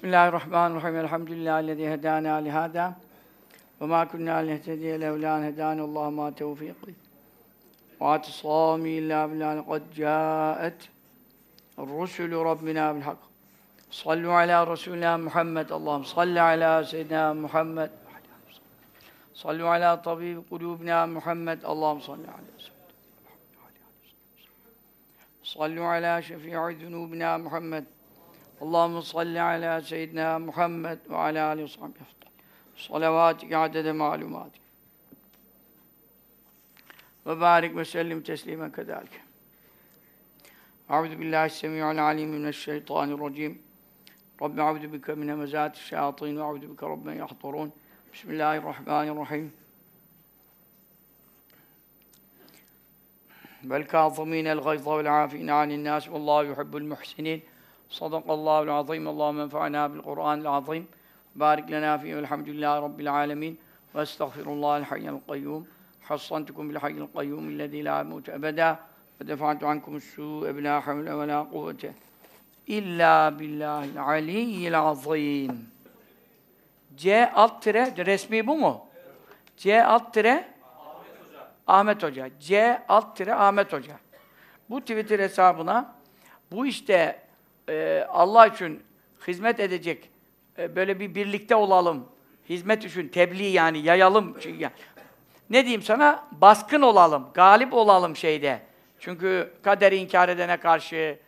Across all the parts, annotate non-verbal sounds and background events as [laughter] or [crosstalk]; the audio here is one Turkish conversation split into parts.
Bismillahirrahmanirrahim. Elhamdülillahi hedana li hada. Ve ma kunna lihtediye levla en hedana Allah ma tevfiqi. Ve atisami illa billahi kad caet Rusulü Rabbina bil hak. Sallu ala Resulina Muhammed. Allahum salli ala Seyyidina Muhammed. Sallu ala tabibi kulubina Muhammed. Allahum salli ala Sallu ala şefii zunubina Muhammed. Allahümme salli ala seyyidina Muhammed ve ala aleyhi ve sahbihi Salavatike adede malumatik. Ve barik ve sellim teslimen kedalik. Euzu billahi semi'ul alim mineşşeytanirracim. Rabbi euzu bike min hemezati'ş şeyatin ve euzu bike rabben yahdurun. Vel kâzimînel gayza vel âfîne anin nâs. Vallahu yuhibbul muhsinin. Sadakallahu azim. Allahümme enfa'na bil Kur'anil azim. Barik lena fihi velhamdülillahi rabbil alamin. Ve estağfirullahal hayyel kayyum. Hassantukum bil hayyil kayyum illezî la yemutu ebeda. Ve defa'tu ankumus sû'e bilâ havle ve lâ kuvvete. İlla billahil aliyyil azim. C alt tire, resmi bu mu? C alt tire Ahmet Hoca. C alt tire Ahmet Hoca. Bu Twitter hesabına bu işte e, Allah için hizmet edecek e, böyle bir birlikte olalım. Hizmet için tebliğ yani yayalım. Ne diyeyim sana? Baskın olalım, galip olalım şeyde. Çünkü kaderi inkar edene karşı,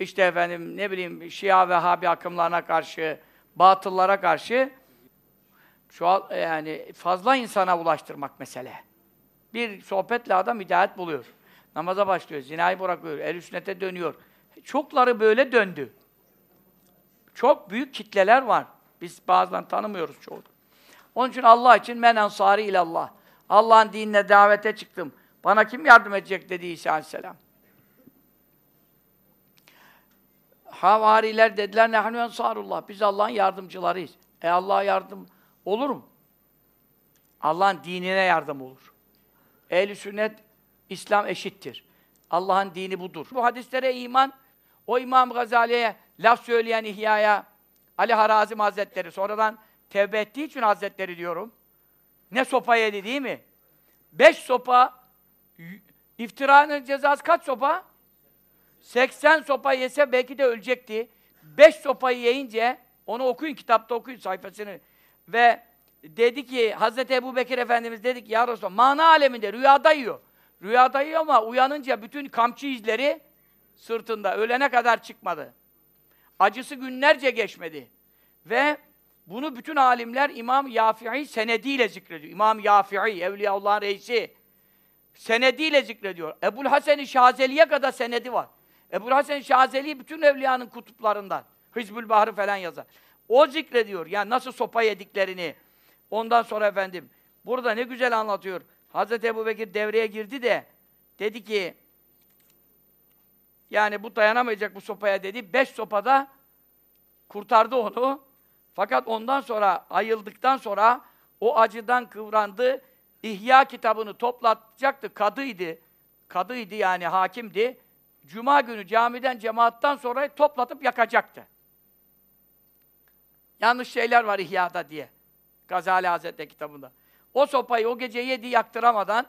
işte efendim ne bileyim Şia ve Habi akımlarına karşı, batıllara karşı şu yani fazla insana ulaştırmak mesele. Bir sohbetle adam hidayet buluyor. Namaza başlıyor, zinayı bırakıyor, el sünnete dönüyor. Çokları böyle döndü. Çok büyük kitleler var. Biz bazen tanımıyoruz çoğu. Onun için Allah için men ensari ilallah. Allah'ın dinine davete çıktım. Bana kim yardım edecek dedi İsa Aleyhisselam. Havariler dediler nehnu ensarullah. Biz Allah'ın yardımcılarıyız. E Allah'a yardım olur mu? Allah'ın dinine yardım olur. Ehl-i sünnet İslam eşittir. Allah'ın dini budur. Bu hadislere iman o İmam Gazali'ye laf söyleyen İhya'ya Ali Harazim Hazretleri sonradan tevbe ettiği için Hazretleri diyorum. Ne sopa yedi değil mi? Beş sopa iftiranın cezası kaç sopa? 80 sopa yese belki de ölecekti. Beş sopayı yiyince onu okuyun kitapta okuyun sayfasını ve dedi ki Hazreti Ebu Bekir Efendimiz dedi ki ya Resulallah mana aleminde rüyada yiyor. Rüyada yiyor ama uyanınca bütün kamçı izleri sırtında ölene kadar çıkmadı. Acısı günlerce geçmedi. Ve bunu bütün alimler İmam Yafi'i senediyle zikrediyor. İmam Yafi'i, Evliyaullah'ın reisi senediyle zikrediyor. Ebul Hasan-ı Şazeli'ye kadar senedi var. Ebul Hasan-ı Şazeli bütün evliyanın kutuplarından. Hizbül Bahrı falan yazar. O zikrediyor. Yani nasıl sopa yediklerini. Ondan sonra efendim burada ne güzel anlatıyor. Hazreti Ebu Bekir devreye girdi de dedi ki yani bu dayanamayacak bu sopaya dedi. Beş sopada kurtardı onu. Fakat ondan sonra, ayıldıktan sonra o acıdan kıvrandı. İhya kitabını toplatacaktı. Kadıydı. Kadıydı yani hakimdi. Cuma günü camiden, cemaattan sonra toplatıp yakacaktı. Yanlış şeyler var İhya'da diye. Gazali Hazretleri kitabında. O sopayı o gece yedi yaktıramadan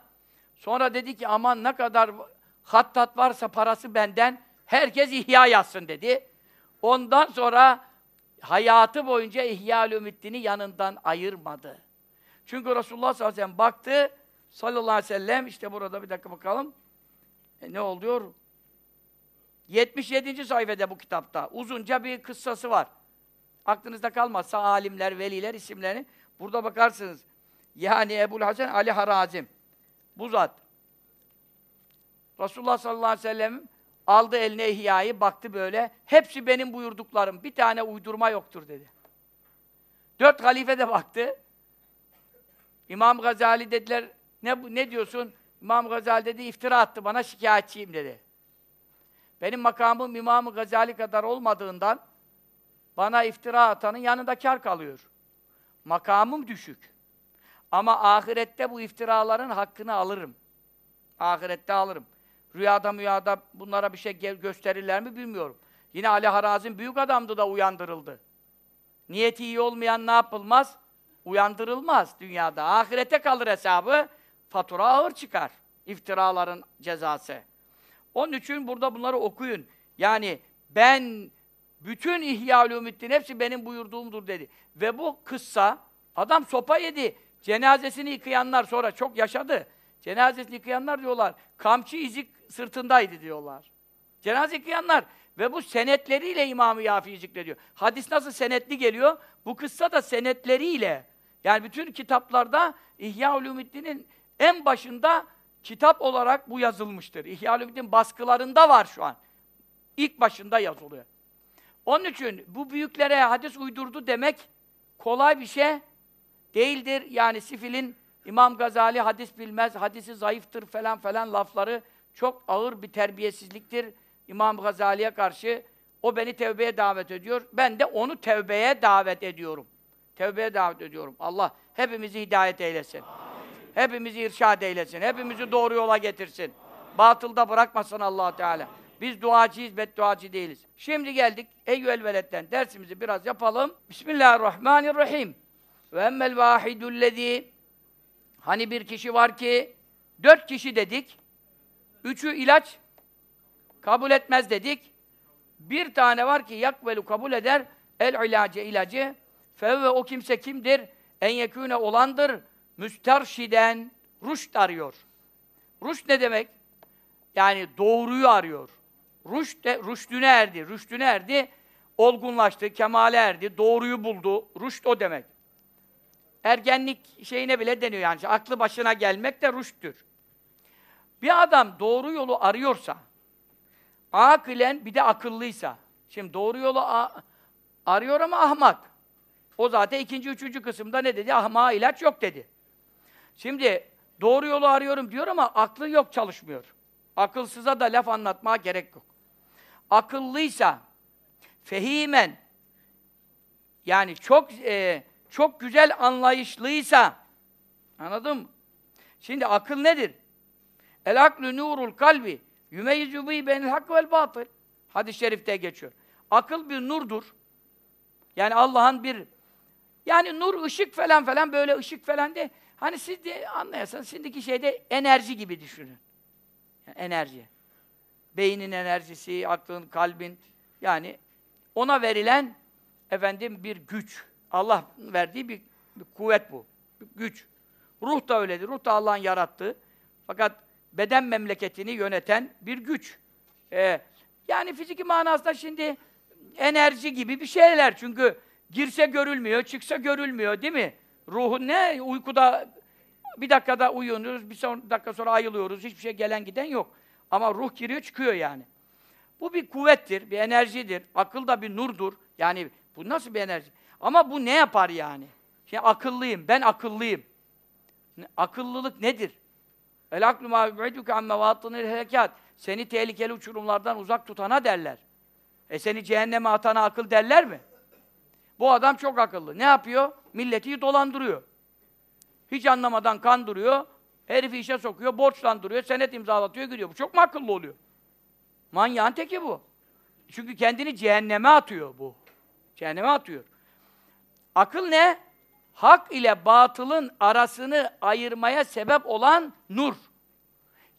sonra dedi ki aman ne kadar hattat varsa parası benden, herkes ihya yazsın dedi. Ondan sonra hayatı boyunca İhya Ümiddin'i yanından ayırmadı. Çünkü Resulullah sallallahu aleyhi ve sellem baktı, sallallahu aleyhi ve sellem, işte burada bir dakika bakalım, e, ne oluyor? 77. sayfada bu kitapta, uzunca bir kıssası var. Aklınızda kalmazsa alimler, veliler isimlerini burada bakarsınız. Yani Ebul Hasan Ali Harazim, bu zat. Resulullah sallallahu aleyhi ve sellem aldı eline ihyayı, baktı böyle. Hepsi benim buyurduklarım. Bir tane uydurma yoktur dedi. Dört halife de baktı. İmam Gazali dediler, ne, ne diyorsun? İmam Gazali dedi, iftira attı bana, şikayetçiyim dedi. Benim makamım İmam Gazali kadar olmadığından bana iftira atanın yanında kar kalıyor. Makamım düşük. Ama ahirette bu iftiraların hakkını alırım. Ahirette alırım. Rüyada müyada bunlara bir şey gösterirler mi bilmiyorum. Yine Ali Harazim büyük adamdı da uyandırıldı. Niyeti iyi olmayan ne yapılmaz? Uyandırılmaz dünyada. Ahirete kalır hesabı. Fatura ağır çıkar. İftiraların cezası. Onun için burada bunları okuyun. Yani ben bütün İhya Ulumuddin hepsi benim buyurduğumdur dedi. Ve bu kıssa adam sopa yedi. Cenazesini yıkayanlar sonra çok yaşadı. Cenazesini yıkayanlar diyorlar. Kamçı izi sırtındaydı diyorlar. Cenaze yıkayanlar ve bu senetleriyle İmam-ı Yafi'yi zikrediyor. Hadis nasıl senetli geliyor? Bu kıssa da senetleriyle. Yani bütün kitaplarda İhya Ulumuddin'in en başında kitap olarak bu yazılmıştır. İhya Ulumuddin baskılarında var şu an. İlk başında yazılıyor. Onun için bu büyüklere hadis uydurdu demek kolay bir şey değildir. Yani Sifil'in İmam Gazali hadis bilmez, hadisi zayıftır falan falan lafları çok ağır bir terbiyesizliktir İmam Gazali'ye karşı. O beni tevbeye davet ediyor. Ben de onu tevbeye davet ediyorum. Tevbeye davet ediyorum. Allah hepimizi hidayet eylesin. Hepimizi irşad eylesin. Hepimizi doğru yola getirsin. Batılda bırakmasın allah Teala. Biz duacıyız, bedduacı değiliz. Şimdi geldik Eyyüel Veled'den dersimizi biraz yapalım. Bismillahirrahmanirrahim. Ve emmel vahidullezî Hani bir kişi var ki dört kişi dedik. Üçü ilaç kabul etmez dedik. Bir tane var ki yakvelu kabul eder el ilacı ilacı. Fevve o kimse kimdir? En yekûne olandır. Müsterşiden rüşt arıyor. Rüşt ne demek? Yani doğruyu arıyor. Rüşt de, rüştüne erdi. Rüştüne erdi. Olgunlaştı, kemale erdi, doğruyu buldu. Rüşt o demek. Ergenlik şeyine bile deniyor yani. Aklı başına gelmek de rüşttür. Bir adam doğru yolu arıyorsa, akılen bir de akıllıysa, şimdi doğru yolu arıyor ama ahmak. O zaten ikinci, üçüncü kısımda ne dedi? Ahmağa ilaç yok dedi. Şimdi doğru yolu arıyorum diyor ama aklı yok çalışmıyor. Akılsıza da laf anlatmaya gerek yok. Akıllıysa, fehimen, yani çok e, çok güzel anlayışlıysa, anladın mı? Şimdi akıl nedir? El aklu nurul kalbi, yümeyyizu bi benil hak vel batıl. Hadis-i şerifte geçiyor. Akıl bir nurdur. Yani Allah'ın bir yani nur, ışık falan falan böyle ışık falan de hani siz de anlayasanız şimdiki şeyde enerji gibi düşünün. Yani enerji. Beynin enerjisi, aklın, kalbin yani ona verilen efendim bir güç. Allah verdiği bir, bir kuvvet bu. Bir güç. Ruh da öyledir. Ruh da Allah'ın yarattığı. Fakat beden memleketini yöneten bir güç. Ee, yani fiziki manasında şimdi enerji gibi bir şeyler. Çünkü girse görülmüyor, çıksa görülmüyor değil mi? Ruhun ne? Uykuda bir dakikada uyuyoruz, bir son, dakika sonra ayılıyoruz. Hiçbir şey gelen giden yok. Ama ruh giriyor, çıkıyor yani. Bu bir kuvvettir, bir enerjidir. Akıl da bir nurdur. Yani bu nasıl bir enerji? Ama bu ne yapar yani? Şey akıllıyım, ben akıllıyım. Akıllılık nedir? El aklu ma yu'iduke an mevatinil helekat. Seni tehlikeli uçurumlardan uzak tutana derler. E seni cehenneme atana akıl derler mi? Bu adam çok akıllı. Ne yapıyor? Milleti dolandırıyor. Hiç anlamadan kandırıyor. Herifi işe sokuyor, borçlandırıyor, senet imzalatıyor, gidiyor. Bu çok mu akıllı oluyor? Manyağın teki bu. Çünkü kendini cehenneme atıyor bu. Cehenneme atıyor. Akıl ne? Hak ile batılın arasını ayırmaya sebep olan nur.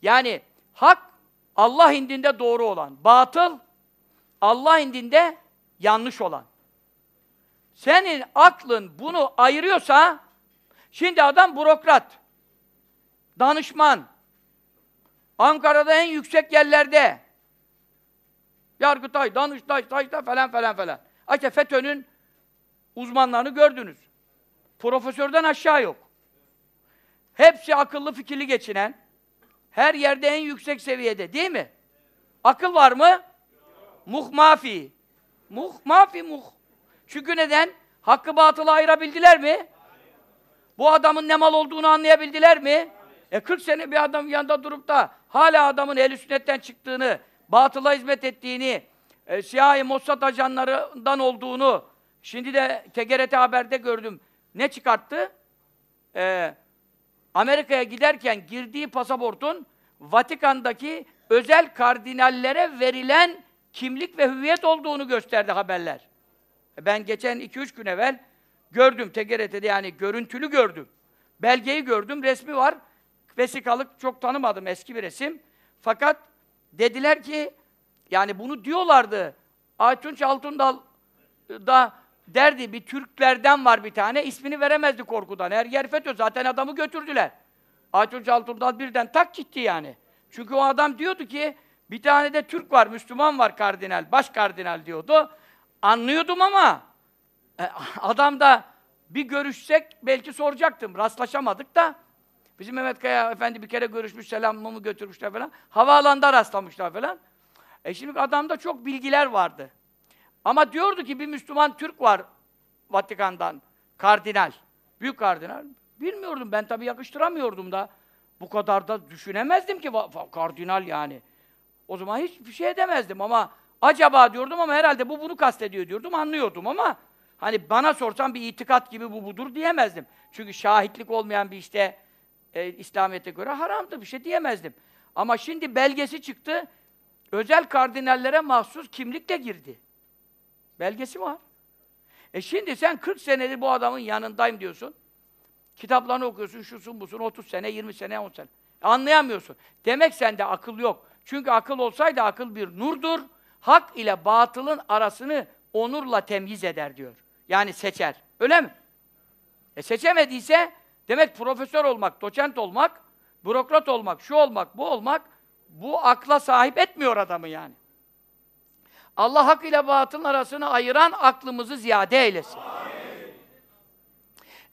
Yani hak Allah indinde doğru olan, batıl Allah indinde yanlış olan. Senin aklın bunu ayırıyorsa şimdi adam bürokrat, danışman, Ankara'da en yüksek yerlerde Yargıtay, Danıştay, Sayıştay falan falan falan. İşte FETÖ'nün uzmanlarını gördünüz. Profesörden aşağı yok. Hepsi akıllı fikirli geçinen, her yerde en yüksek seviyede değil mi? Akıl var mı? Muh mafi. Muh mafi muh. Çünkü neden? Hakkı batılı ayırabildiler mi? Bu adamın ne mal olduğunu anlayabildiler mi? E 40 sene bir adam yanında durup da hala adamın el sünnetten çıktığını, batıla hizmet ettiğini, e, siyahi Mossad ajanlarından olduğunu, şimdi de TGRT Haber'de gördüm. Ne çıkarttı? Ee, Amerika'ya giderken girdiği pasaportun Vatikan'daki özel kardinallere verilen kimlik ve hüviyet olduğunu gösterdi haberler. Ben geçen 2-3 gün evvel gördüm TGRT'de yani görüntülü gördüm. Belgeyi gördüm, resmi var. Vesikalık çok tanımadım, eski bir resim. Fakat dediler ki, yani bunu diyorlardı. Aytunç Altundal da derdi, bir Türklerden var bir tane, ismini veremezdi korkudan. Her yer FETÖ, zaten adamı götürdüler. Aytunç Altundal birden tak gitti yani. Çünkü o adam diyordu ki, bir tane de Türk var, Müslüman var kardinal, baş kardinal diyordu. Anlıyordum ama e, [laughs] adam da bir görüşsek belki soracaktım. Rastlaşamadık da bizim Mehmet Kaya Efendi bir kere görüşmüş, selamımı götürmüşler falan. Havaalanında rastlamışlar falan. E şimdi adamda çok bilgiler vardı. Ama diyordu ki bir Müslüman Türk var Vatikan'dan, kardinal, büyük kardinal. Bilmiyordum, ben tabii yakıştıramıyordum da. Bu kadar da düşünemezdim ki kardinal yani. O zaman hiçbir şey demezdim ama acaba diyordum ama herhalde bu bunu kastediyor diyordum, anlıyordum ama hani bana sorsan bir itikat gibi bu budur diyemezdim. Çünkü şahitlik olmayan bir işte e, İslamiyet'e göre haramdır, bir şey diyemezdim. Ama şimdi belgesi çıktı, özel kardinallere mahsus kimlikle girdi. Belgesi var. E şimdi sen 40 senedir bu adamın yanındayım diyorsun. Kitaplarını okuyorsun, şusun busun, 30 sene, 20 sene, 10 sene. Anlayamıyorsun. Demek sende akıl yok. Çünkü akıl olsaydı akıl bir nurdur. Hak ile batılın arasını onurla temyiz eder diyor. Yani seçer. Öyle mi? E seçemediyse demek profesör olmak, doçent olmak, bürokrat olmak, şu olmak, bu olmak bu akla sahip etmiyor adamı yani. Allah hak ile batılın arasını ayıran aklımızı ziyade eylesin. Amin.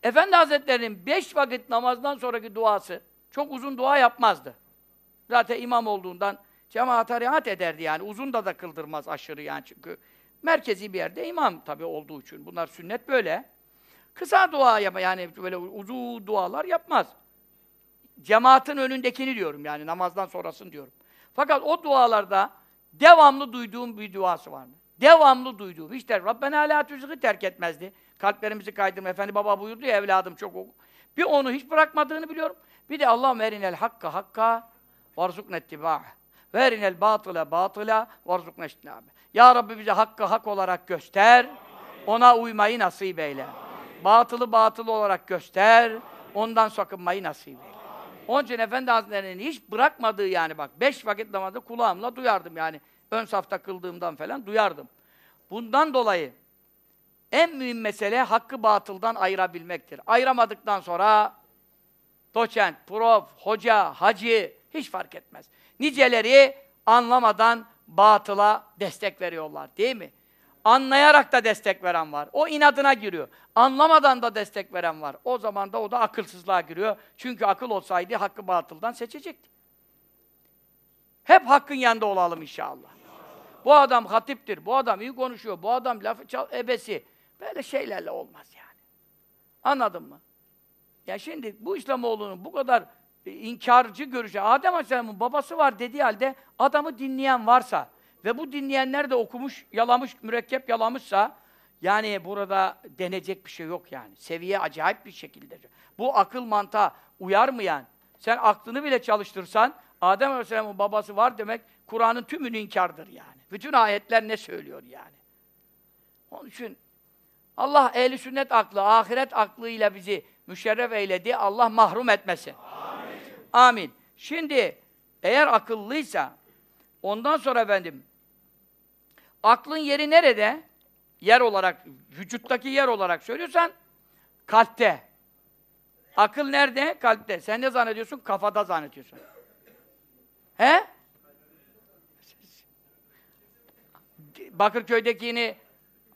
Efendi Hazretleri'nin beş vakit namazdan sonraki duası çok uzun dua yapmazdı. Zaten imam olduğundan cemaate riayet ederdi yani. Uzun da da kıldırmaz aşırı yani çünkü merkezi bir yerde imam tabii olduğu için. Bunlar sünnet böyle. Kısa dua yapma yani böyle uzun dualar yapmaz. Cemaatin önündekini diyorum yani namazdan sonrasını diyorum. Fakat o dualarda devamlı duyduğum bir duası var mı? Devamlı duyduğum. İşte Rabbena la tuzgı terk etmezdi. Kalplerimizi kaydırma. Efendi baba buyurdu ya evladım çok oku. Bir onu hiç bırakmadığını biliyorum. Bir de Allah erinel hakka hakka varzukne ittibâh. Ve erinel batıla batıla varzukne iştinâbe. Ya Rabbi bize hakkı hak olarak göster. Ona uymayı nasip eyle. Batılı batıl olarak göster. Ondan sakınmayı nasip eyle. Onun için Efendi Hazretleri'nin hiç bırakmadığı yani bak, beş vakit namazda kulağımla duyardım yani. Ön safta kıldığımdan falan duyardım. Bundan dolayı en mühim mesele hakkı batıldan ayırabilmektir. Ayıramadıktan sonra doçent, prof, hoca, hacı hiç fark etmez. Niceleri anlamadan batıla destek veriyorlar değil mi? Anlayarak da destek veren var. O inadına giriyor. Anlamadan da destek veren var. O zaman da o da akılsızlığa giriyor. Çünkü akıl olsaydı hakkı batıldan seçecekti. Hep hakkın yanında olalım inşallah. Bu adam hatiptir, bu adam iyi konuşuyor, bu adam lafı çal ebesi. Böyle şeylerle olmaz yani. Anladın mı? Ya şimdi bu İslamoğlu'nun bu kadar e, inkarcı görüşü, Adem Aleyhisselam'ın babası var dediği halde adamı dinleyen varsa ve bu dinleyenler de okumuş, yalamış, mürekkep yalamışsa yani burada denecek bir şey yok yani. Seviye acayip bir şekilde. Bu akıl mantığa uyarmayan, sen aklını bile çalıştırsan Adem Aleyhisselam'ın babası var demek Kur'an'ın tümünü inkardır yani. Bütün ayetler ne söylüyor yani. Onun için Allah ehli sünnet aklı, ahiret aklıyla bizi müşerref eyledi. Allah mahrum etmesin. Amin. Amin. Şimdi eğer akıllıysa ondan sonra efendim aklın yeri nerede? Yer olarak, vücuttaki yer olarak söylüyorsan kalpte. Akıl nerede? Kalpte. Sen ne zannediyorsun? Kafada zannediyorsun. He? Bakırköy'dekini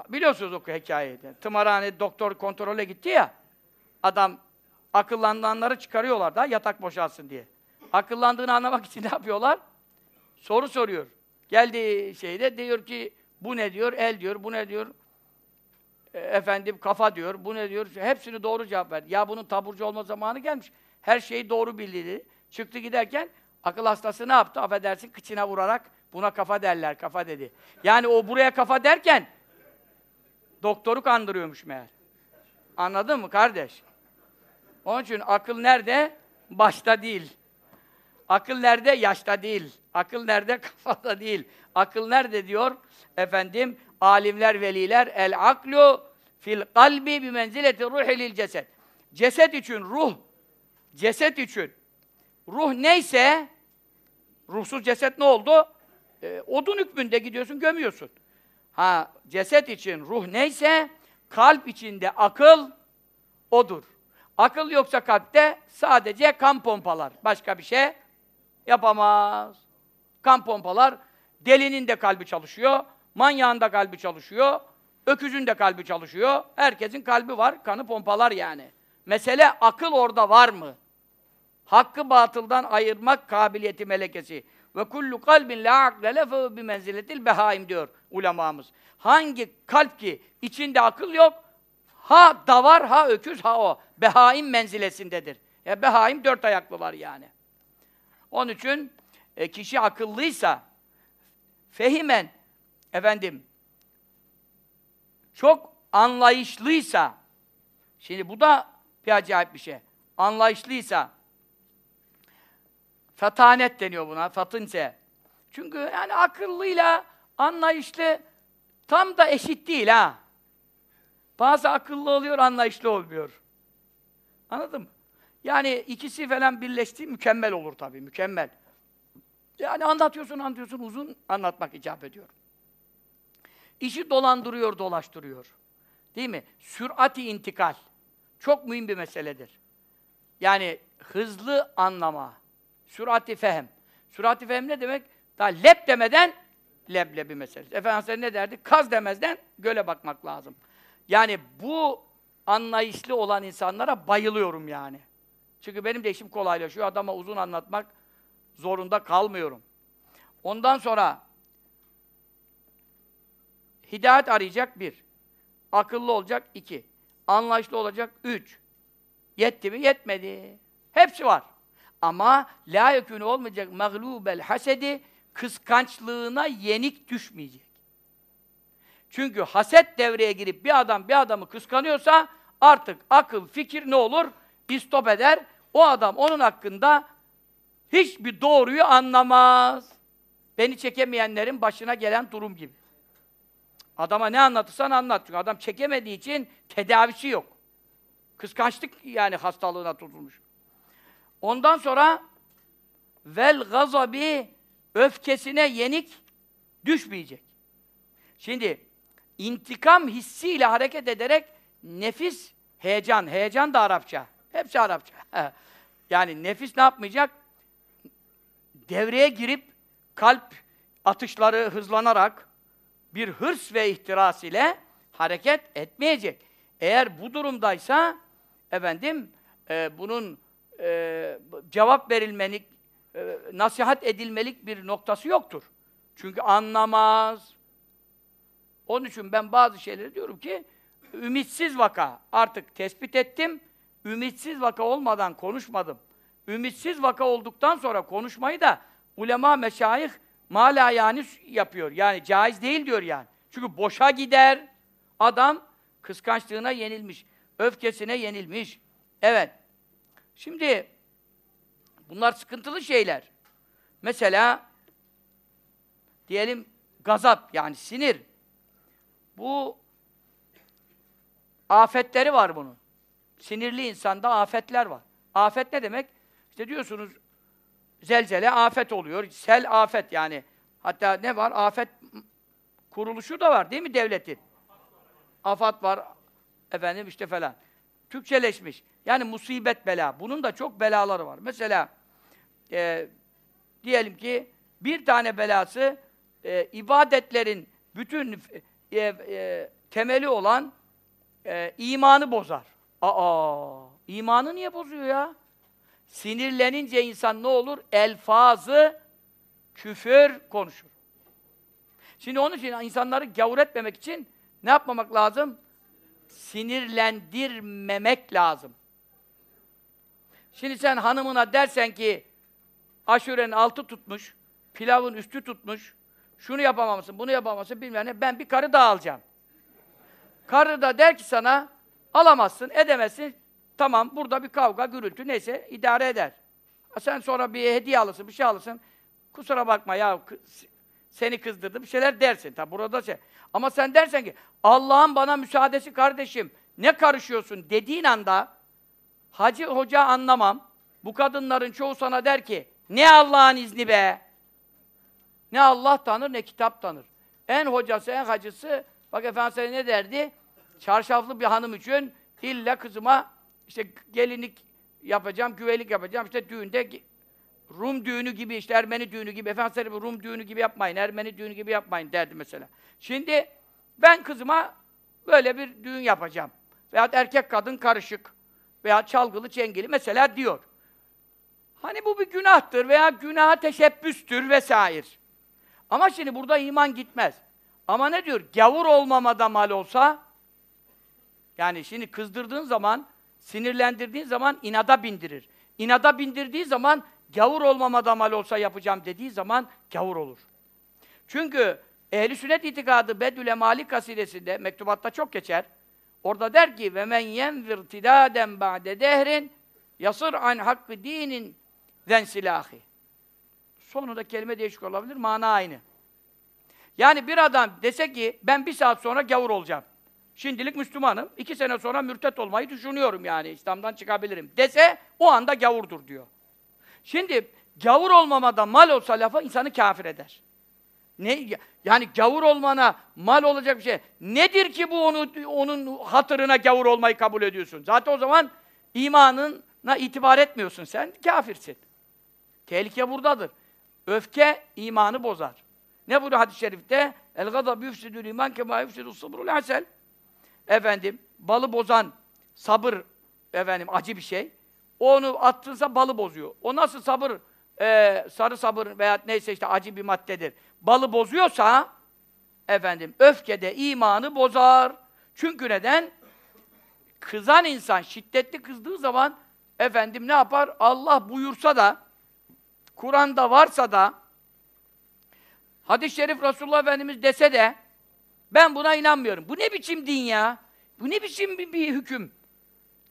biliyorsunuz o hikayeyi. Tımarhane doktor kontrole gitti ya. Adam akıllananları çıkarıyorlar da yatak boşalsın diye. Akıllandığını anlamak için ne yapıyorlar? Soru soruyor. Geldi şeyde diyor ki bu ne diyor? El diyor. Bu ne diyor? E, efendim kafa diyor. Bu ne diyor? Hepsini doğru cevap ver. Ya bunun taburcu olma zamanı gelmiş. Her şeyi doğru bildi. Çıktı giderken akıl hastası ne yaptı? Affedersin kıçına vurarak buna kafa derler. Kafa dedi. Yani o buraya kafa derken doktoru kandırıyormuş meğer. Anladın mı kardeş? Onun için akıl nerede? Başta değil. Akıl nerede? Yaşta değil. Akıl nerede? [laughs] Kafada değil. Akıl nerede diyor? Efendim, alimler, veliler el aklu fil kalbi bi menzileti ruhi lil ceset. Ceset için ruh, ceset için ruh neyse ruhsuz ceset ne oldu? Ee, odun hükmünde gidiyorsun, gömüyorsun. Ha, ceset için ruh neyse kalp içinde akıl odur. Akıl yoksa kalpte sadece kan pompalar. Başka bir şey yapamaz. Kan pompalar, delinin de kalbi çalışıyor, manyağın da kalbi çalışıyor, öküzün de kalbi çalışıyor. Herkesin kalbi var, kanı pompalar yani. Mesele akıl orada var mı? Hakkı batıldan ayırmak kabiliyeti melekesi. Ve kullu kalbin la akle lefu bi menziletil behaim diyor ulemamız. Hangi kalp ki içinde akıl yok, ha davar, ha öküz, ha o. Behaim menzilesindedir. Ya behaim dört ayaklılar yani. Onun için e, kişi akıllıysa, fehimen, efendim, çok anlayışlıysa, şimdi bu da bir acayip bir şey. Anlayışlıysa, fetanet deniyor buna, fatınse. Çünkü yani akıllıyla anlayışlı tam da eşit değil ha. Bazı akıllı oluyor, anlayışlı olmuyor. Anladın mı? Yani ikisi falan birleşti, mükemmel olur tabii, mükemmel. Yani anlatıyorsun, anlatıyorsun, uzun anlatmak icap ediyor. İşi dolandırıyor, dolaştırıyor. Değil mi? Sürati intikal. Çok mühim bir meseledir. Yani hızlı anlama. Sürati fehem. Sürati fehem ne demek? Daha lep demeden leblebi meselesi. Efendimiz ne derdi? Kaz demezden göle bakmak lazım. Yani bu anlayışlı olan insanlara bayılıyorum yani. Çünkü benim de işim kolaylaşıyor. Adama uzun anlatmak zorunda kalmıyorum. Ondan sonra hidayet arayacak bir. Akıllı olacak iki. Anlayışlı olacak üç. Yetti mi? Yetmedi. Hepsi var. Ama la yekûnü olmayacak mağlûbel hasedi kıskançlığına yenik düşmeyecek. Çünkü haset devreye girip bir adam bir adamı kıskanıyorsa artık akıl, fikir ne olur? İstop eder. O adam onun hakkında hiçbir doğruyu anlamaz. Beni çekemeyenlerin başına gelen durum gibi. Adama ne anlatırsan anlat. Çünkü adam çekemediği için tedavisi yok. Kıskançlık yani hastalığına tutulmuş. Ondan sonra vel gazabi öfkesine yenik düşmeyecek. Şimdi intikam hissiyle hareket ederek nefis heyecan, heyecan da Arapça. Hepsi Arapça. yani nefis ne yapmayacak? Devreye girip kalp atışları hızlanarak bir hırs ve ihtiras ile hareket etmeyecek. Eğer bu durumdaysa efendim e, bunun e, cevap verilmelik, e, nasihat edilmelik bir noktası yoktur. Çünkü anlamaz. Onun için ben bazı şeyleri diyorum ki ümitsiz vaka artık tespit ettim. Ümitsiz vaka olmadan konuşmadım. Ümitsiz vaka olduktan sonra konuşmayı da ulema meşayih mala yani yapıyor. Yani caiz değil diyor yani. Çünkü boşa gider. Adam kıskançlığına yenilmiş. Öfkesine yenilmiş. Evet. Şimdi bunlar sıkıntılı şeyler. Mesela diyelim gazap yani sinir. Bu afetleri var bunun. Sinirli insanda afetler var. Afet ne demek? İşte diyorsunuz zelzele afet oluyor. Sel afet yani. Hatta ne var? Afet kuruluşu da var değil mi devletin? Afat var. Efendim işte falan. Türkçeleşmiş. Yani musibet bela. Bunun da çok belaları var. Mesela e, diyelim ki bir tane belası e, ibadetlerin bütün e, e, temeli olan e, imanı bozar. Aa, imanı niye bozuyor ya? Sinirlenince insan ne olur? Elfazı küfür konuşur. Şimdi onun için insanları gavur etmemek için ne yapmamak lazım? Sinirlendirmemek lazım. Şimdi sen hanımına dersen ki aşurenin altı tutmuş, pilavın üstü tutmuş, şunu yapamamışsın, bunu yapamamışsın bilmem ne, ben bir karı daha alacağım. Karı da der ki sana, alamazsın, edemezsin, tamam burada bir kavga, gürültü neyse idare eder. Sen sonra bir hediye alırsın, bir şey alırsın, kusura bakma ya, seni kızdırdı bir şeyler dersin. Tabi burada şey. Ama sen dersen ki Allah'ın bana müsaadesi kardeşim ne karışıyorsun dediğin anda hacı hoca anlamam. Bu kadınların çoğu sana der ki ne Allah'ın izni be. Ne Allah tanır ne kitap tanır. En hocası en hacısı bak Efendimiz ne derdi? Çarşaflı bir hanım için illa kızıma işte gelinlik yapacağım, güvelik yapacağım. işte düğünde Rum düğünü gibi, işte Ermeni düğünü gibi, Efendimiz Rum düğünü gibi yapmayın, Ermeni düğünü gibi yapmayın derdi mesela. Şimdi ben kızıma böyle bir düğün yapacağım. Veya erkek kadın karışık veya çalgılı çengeli mesela diyor. Hani bu bir günahtır veya günaha teşebbüstür vesaire. Ama şimdi burada iman gitmez. Ama ne diyor? Gavur olmamada mal olsa yani şimdi kızdırdığın zaman, sinirlendirdiğin zaman inada bindirir. İnada bindirdiği zaman gavur olmamada mal olsa yapacağım dediği zaman gavur olur. Çünkü ehli sünnet itikadı Bedül Malik kasidesinde mektubatta çok geçer. Orada der ki ve men yenvir tidaden ba'de dehrin yasır an hakkı dinin zen silahi. Sonunda kelime değişik olabilir, mana aynı. Yani bir adam dese ki ben bir saat sonra gavur olacağım. Şimdilik Müslümanım. iki sene sonra mürtet olmayı düşünüyorum yani. İslam'dan çıkabilirim. Dese o anda gavurdur diyor. Şimdi gavur olmamada mal olsa lafı insanı kafir eder. Ne yani gavur olmana mal olacak bir şey. Nedir ki bu onu onun hatırına gavur olmayı kabul ediyorsun? Zaten o zaman imanına itibar etmiyorsun sen. Kafirsin. Tehlike buradadır. Öfke imanı bozar. Ne bu hadis-i şerifte? El gadab yufsidül iman kema yufsidül sabrul asel. Efendim, balı bozan sabır efendim acı bir şey. Onu attığınsa balı bozuyor. O nasıl sabır e, sarı sabır veya neyse işte acı bir maddedir. Balı bozuyorsa efendim öfkede imanı bozar. Çünkü neden? Kızan insan şiddetli kızdığı zaman efendim ne yapar? Allah buyursa da Kur'an'da varsa da hadis-i şerif Resulullah Efendimiz dese de ben buna inanmıyorum. Bu ne biçim din ya? Bu ne biçim bir, bir hüküm?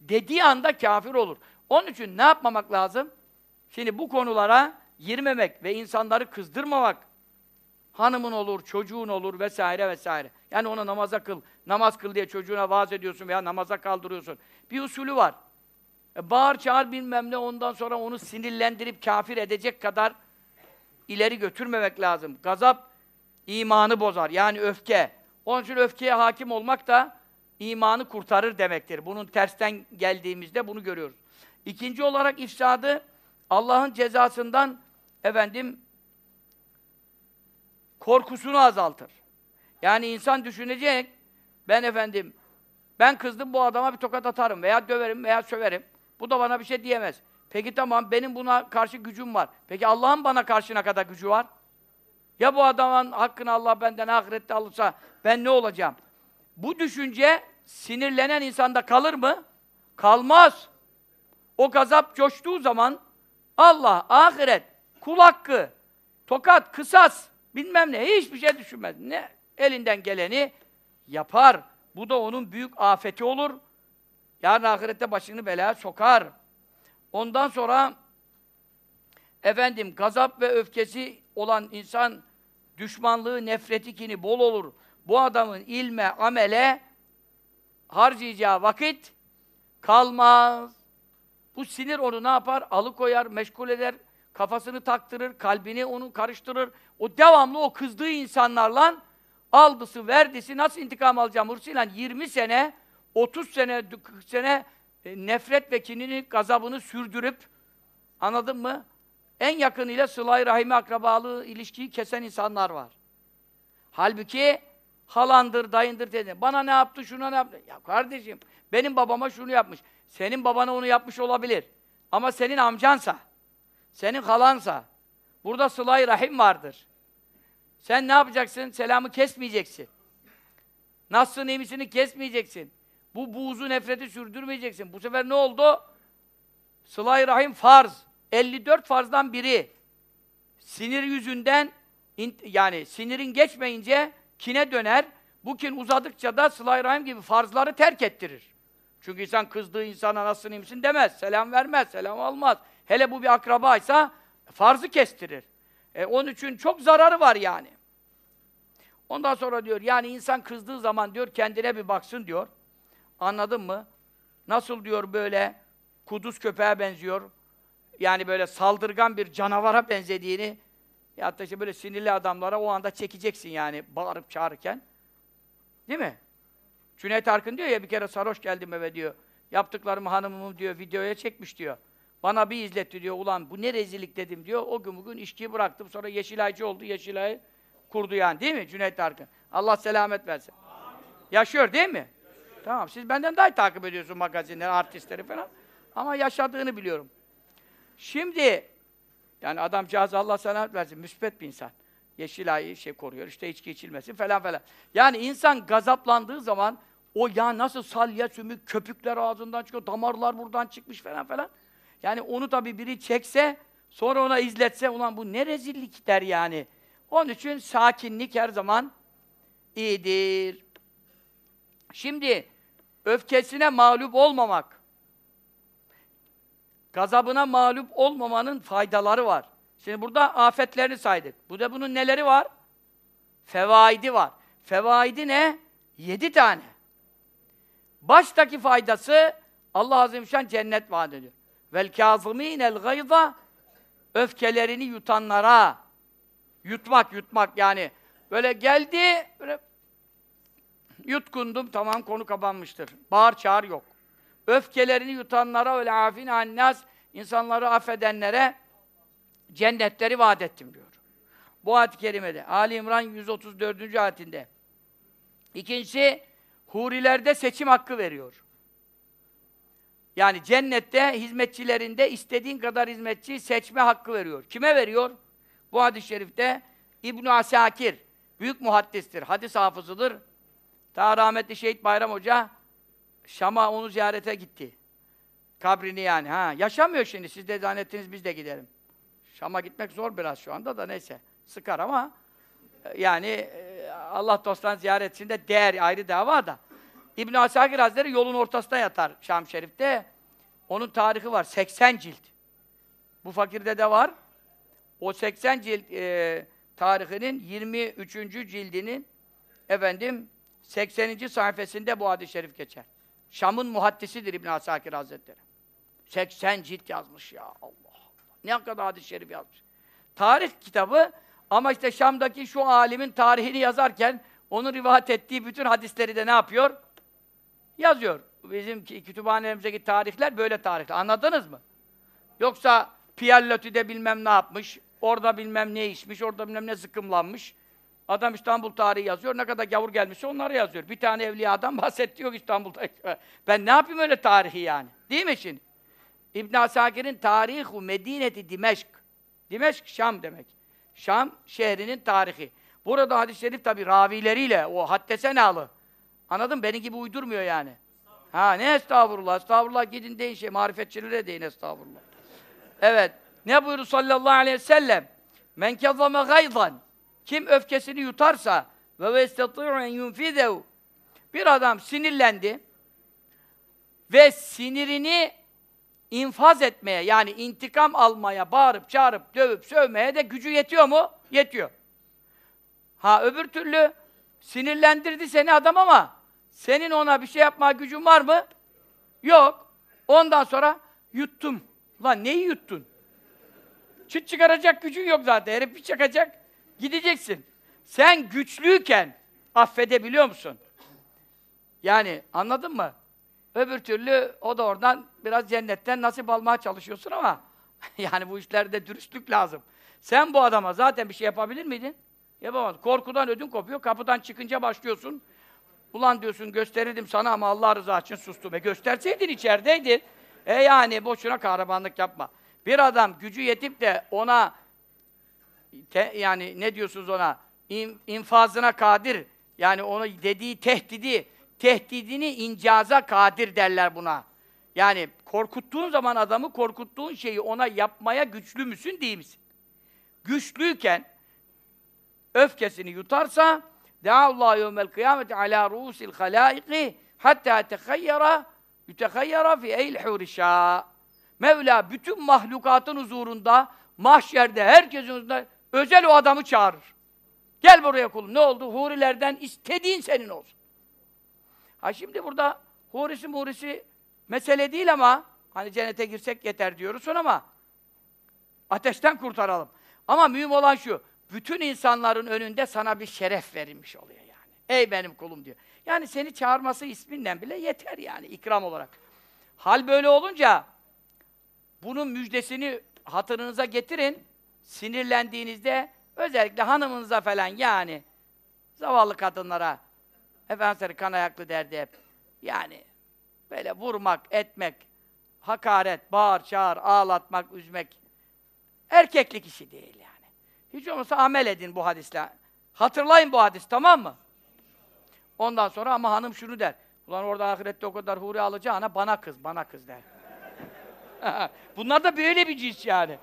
Dediği anda kafir olur. Onun için ne yapmamak lazım? Şimdi bu konulara girmemek ve insanları kızdırmamak. Hanımın olur, çocuğun olur vesaire vesaire. Yani ona namaza kıl, namaz kıl diye çocuğuna vaaz ediyorsun veya namaza kaldırıyorsun. Bir usulü var. E, bağır çağır bilmem ne ondan sonra onu sinirlendirip kafir edecek kadar ileri götürmemek lazım. Gazap imanı bozar. Yani öfke. Onun için öfkeye hakim olmak da imanı kurtarır demektir. Bunun tersten geldiğimizde bunu görüyoruz. İkinci olarak ifsadı Allah'ın cezasından efendim korkusunu azaltır. Yani insan düşünecek ben efendim ben kızdım bu adama bir tokat atarım veya döverim veya söverim. Bu da bana bir şey diyemez. Peki tamam benim buna karşı gücüm var. Peki Allah'ın bana karşı ne kadar gücü var? Ya bu adamın hakkını Allah benden ahirette alırsa ben ne olacağım? Bu düşünce sinirlenen insanda kalır mı? Kalmaz. O gazap coştuğu zaman Allah, ahiret, kul hakkı, tokat, kısas, bilmem ne, hiçbir şey düşünmez. Ne? Elinden geleni yapar. Bu da onun büyük afeti olur. Yarın ahirette başını belaya sokar. Ondan sonra efendim gazap ve öfkesi olan insan düşmanlığı, nefreti kini bol olur. Bu adamın ilme, amele harcayacağı vakit kalmaz. Bu sinir onu ne yapar? Alıkoyar, meşgul eder, kafasını taktırır, kalbini onu karıştırır. O devamlı o kızdığı insanlarla aldısı, verdisi, nasıl intikam alacağım hırsıyla 20 sene, 30 sene, 40 sene e, nefret ve kinini, gazabını sürdürüp anladın mı? En yakınıyla sılay rahimi akrabalığı ilişkiyi kesen insanlar var. Halbuki halandır, dayındır dedi. Bana ne yaptı, şuna ne yaptı? Ya kardeşim, benim babama şunu yapmış. Senin babana onu yapmış olabilir. Ama senin amcansa, senin halansa, burada sılay rahim vardır. Sen ne yapacaksın? Selamı kesmeyeceksin. Nasılsın, iyi misini kesmeyeceksin. Bu buğzu, nefreti sürdürmeyeceksin. Bu sefer ne oldu? Sıla-i Rahim farz. 54 farzdan biri. Sinir yüzünden, yani sinirin geçmeyince kine döner. Bu kin uzadıkça da Sıla-i Rahim gibi farzları terk ettirir. Çünkü insan kızdığı insana nasılsın, iyi misin demez. Selam vermez, selam almaz. Hele bu bir akrabaysa farzı kestirir. E, onun için çok zararı var yani. Ondan sonra diyor yani insan kızdığı zaman diyor kendine bir baksın diyor. Anladın mı? Nasıl diyor böyle kuduz köpeğe benziyor. Yani böyle saldırgan bir canavara benzediğini ya da işte böyle sinirli adamlara o anda çekeceksin yani bağırıp çağırırken. Değil mi? Cüneyt Arkın diyor ya bir kere sarhoş geldim eve diyor. Yaptıklarımı hanımımı diyor videoya çekmiş diyor. Bana bir izletti diyor. Ulan bu ne rezillik dedim diyor. O gün bugün içkiyi bıraktım. Sonra Yeşilaycı oldu. Yeşilay kurdu yani. Değil mi Cüneyt Arkın? Allah selamet versin. Yaşıyor değil mi? Yaşıyor. Tamam. Siz benden daha iyi takip ediyorsun magazinleri, artistleri falan. Ama yaşadığını biliyorum. Şimdi yani adamcağız Allah selamet versin. Müspet bir insan. Yeşilay'ı şey koruyor. işte içki içilmesin falan falan. Yani insan gazaplandığı zaman o ya nasıl salya sümük, köpükler ağzından çıkıyor, damarlar buradan çıkmış falan falan. Yani onu tabi biri çekse, sonra ona izletse, ulan bu ne rezillik der yani. Onun için sakinlik her zaman iyidir. Şimdi, öfkesine mağlup olmamak, gazabına mağlup olmamanın faydaları var. Şimdi burada afetlerini saydık. Bu da bunun neleri var? Fevaidi var. Fevaidi ne? Yedi tane. Baştaki faydası Allah Azimüşşan cennet vaat ediyor. Vel kâzımînel gayza öfkelerini yutanlara yutmak yutmak yani böyle geldi böyle yutkundum tamam konu kapanmıştır. Bağır çağır yok. Öfkelerini yutanlara öyle afin annas insanları affedenlere cennetleri vaat ettim diyor. Bu ayet-i kerimede. Ali İmran 134. ayetinde. İkincisi hurilerde seçim hakkı veriyor. Yani cennette hizmetçilerinde istediğin kadar hizmetçi seçme hakkı veriyor. Kime veriyor? Bu hadis-i şerifte İbn Asakir büyük muhaddistir, hadis hafızıdır. Ta rahmetli Şehit Bayram Hoca Şam'a onu ziyarete gitti. Kabrini yani. Ha, yaşamıyor şimdi. Siz de zannettiniz biz de gidelim. Şam'a gitmek zor biraz şu anda da neyse. Sıkar ama e, yani e, Allah dostlarını ziyaretinde değer ayrı dava da. İbn Asakir Hazretleri yolun ortasında yatar Şam Şerif'te. Onun tarihi var 80 cilt. Bu fakirde de var. O 80 cilt e, tarihinin 23. cildinin efendim 80. sayfasında bu hadis-i şerif geçer. Şam'ın muhaddisidir İbn Asakir Hazretleri. 80 cilt yazmış ya Allah Allah. Ne kadar hadis-i şerif yazmış. Tarih kitabı ama işte Şam'daki şu alimin tarihini yazarken onun rivayet ettiği bütün hadisleri de ne yapıyor? Yazıyor. Bizim kütüphanelerimizdeki tarihler böyle tarihler. Anladınız mı? Yoksa Piyallotü'de bilmem ne yapmış, orada bilmem ne içmiş, orada bilmem ne sıkımlanmış. Adam İstanbul tarihi yazıyor, ne kadar gavur gelmişse onları yazıyor. Bir tane evliyadan [laughs] bahsetti yok İstanbul'da. [laughs] Ben ne yapayım öyle tarihi yani? Değil mi şimdi? İbn Asakir'in Tarihu Medineti Dimeşk. Dimeşk Şam demek. Şam şehrinin tarihi. Burada hadis-i şerif tabi ravileriyle o haddesenalı. Anladın mı? Benim gibi uydurmuyor yani. Ha ne estağfurullah, estağfurullah gidin deyin şey, marifetçilere deyin estağfurullah. Evet. Ne buyurdu sallallahu aleyhi ve sellem? Men kezzame gaydan. Kim öfkesini yutarsa ve vestati'u en yunfidehu. Bir adam sinirlendi ve sinirini infaz etmeye yani intikam almaya, bağırıp çağırıp dövüp sövmeye de gücü yetiyor mu? Yetiyor. Ha öbür türlü sinirlendirdi seni adam ama senin ona bir şey yapma gücün var mı? Yok. Ondan sonra yuttum. Lan neyi yuttun? Çıt çıkaracak gücün yok zaten. Herif bir çakacak, gideceksin. Sen güçlüyken affedebiliyor musun? Yani anladın mı? Öbür türlü o da oradan biraz cennetten nasip almaya çalışıyorsun ama [laughs] yani bu işlerde dürüstlük lazım. Sen bu adama zaten bir şey yapabilir miydin? Yapamaz. Korkudan ödün kopuyor. Kapıdan çıkınca başlıyorsun. Ulan diyorsun gösterirdim sana ama Allah rızası için sustum. E gösterseydin içerideydin. E yani boşuna kahramanlık yapma. Bir adam gücü yetip de ona te, yani ne diyorsunuz ona in, infazına kadir yani onu dediği tehdidi tehdidini incaza kadir derler buna. Yani korkuttuğun zaman adamı korkuttuğun şeyi ona yapmaya güçlü müsün değil misin? Güçlüyken öfkesini yutarsa Deallahu yevmel kıyameti ala ruusil halaiki hatta tehayyara yütehayyara fi eyl hurişâ. Mevla bütün mahlukatın huzurunda, mahşerde, herkesin huzurunda özel o adamı çağırır. Gel buraya kulum. Ne oldu? Hurilerden istediğin senin olsun. Ha şimdi burada hurisi murisi mesele değil ama hani cennete girsek yeter diyorsun ama ateşten kurtaralım. Ama mühim olan şu. Bütün insanların önünde sana bir şeref verilmiş oluyor yani. Ey benim kulum diyor. Yani seni çağırması isminden bile yeter yani ikram olarak. Hal böyle olunca bunun müjdesini hatırınıza getirin. Sinirlendiğinizde özellikle hanımınıza falan yani zavallı kadınlara efendim kan ayaklı derdi hep. Yani böyle vurmak, etmek, hakaret, bağır, çağır, ağlatmak, üzmek erkeklik işi değil yani. Hiç olmazsa amel edin bu hadisle. Hatırlayın bu hadis tamam mı? Ondan sonra ama hanım şunu der. Ulan orada ahirette o kadar huri alacağına bana kız, bana kız der. [laughs] Bunlar da böyle bir cins yani.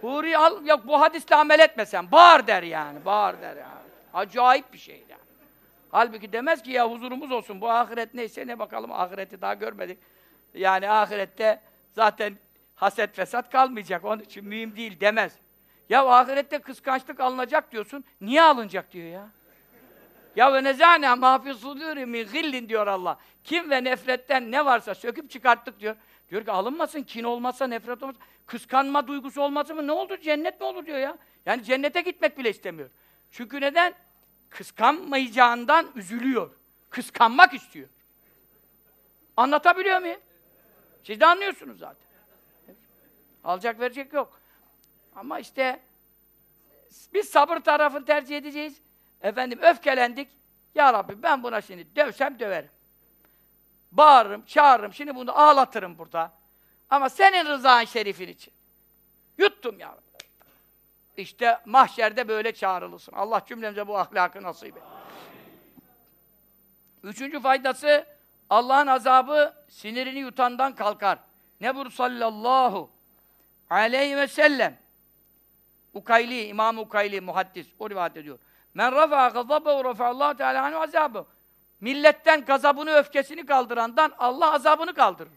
Huri al, yok bu hadisle amel etmesen, bağır der yani, bağır der yani. Acayip bir şey yani. Halbuki demez ki ya huzurumuz olsun, bu ahiret neyse ne bakalım, ahireti daha görmedik. Yani ahirette zaten haset fesat kalmayacak, onun için mühim değil demez. Ya ahirette kıskançlık alınacak diyorsun, niye alınacak diyor ya. Ya ve nezâne mâ fî sudûrî min gillin diyor Allah. Kim ve nefretten ne varsa söküp çıkarttık diyor. Diyor ki alınmasın, kin olmazsa, nefret olmazsa, kıskanma duygusu olmazsa mı ne olur, cennet mi olur diyor ya. Yani cennete gitmek bile istemiyor. Çünkü neden? Kıskanmayacağından üzülüyor. Kıskanmak istiyor. Anlatabiliyor muyum? Siz de anlıyorsunuz zaten. Alacak verecek yok. Ama işte biz sabır tarafını tercih edeceğiz. Efendim öfkelendik. Ya Rabbi ben buna şimdi dövsem döverim. Bağırırım, çağırırım. Şimdi bunu ağlatırım burada. Ama senin rızan şerifin için. Yuttum ya. İşte mahşerde böyle çağrılırsın. Allah cümlemize bu ahlakı nasip et. Üçüncü faydası Allah'ın azabı sinirini yutandan kalkar. Ne buyur sallallahu aleyhi ve sellem Ukayli, İmam Ukayli muhaddis o rivayet ediyor. Men rafa'a gazabehu rafa'allahu teala anhu azabı. Milletten gazabını, öfkesini kaldırandan Allah azabını kaldırır.